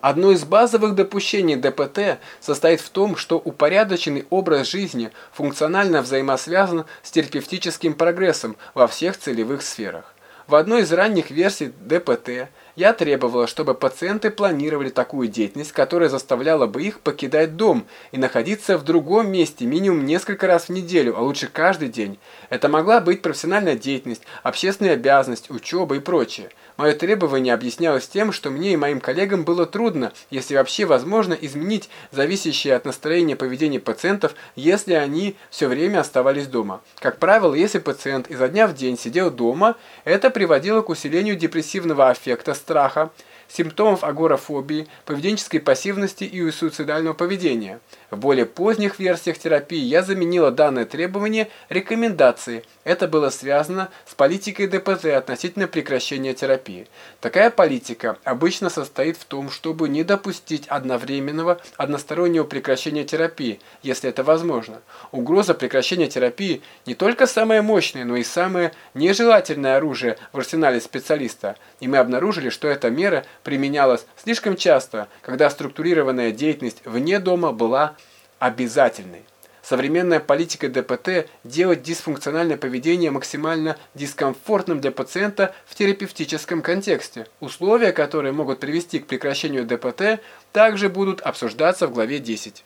Одно из базовых допущений ДПТ состоит в том, что упорядоченный образ жизни функционально взаимосвязан с терапевтическим прогрессом во всех целевых сферах. В одной из ранних версий ДПТ я требовала, чтобы пациенты планировали такую деятельность, которая заставляла бы их покидать дом и находиться в другом месте минимум несколько раз в неделю, а лучше каждый день. Это могла быть профессиональная деятельность, общественная обязанность, учеба и прочее. Мое требование объяснялось тем, что мне и моим коллегам было трудно, если вообще возможно, изменить зависящее от настроения поведение пациентов, если они все время оставались дома. Как правило, если пациент изо дня в день сидел дома, это приводило к усилению депрессивного аффекта, Traja симптомов агорафобии, поведенческой пассивности и суицидального поведения. В более поздних версиях терапии я заменила данное требование рекомендацией. Это было связано с политикой ДПТ относительно прекращения терапии. Такая политика обычно состоит в том, чтобы не допустить одновременного одностороннего прекращения терапии, если это возможно. Угроза прекращения терапии не только самое мощное, но и самое нежелательное оружие в арсенале специалиста. И мы обнаружили, что эта мера применялась слишком часто, когда структурированная деятельность вне дома была обязательной. Современная политика ДПТ делает дисфункциональное поведение максимально дискомфортным для пациента в терапевтическом контексте. Условия, которые могут привести к прекращению ДПТ, также будут обсуждаться в главе 10.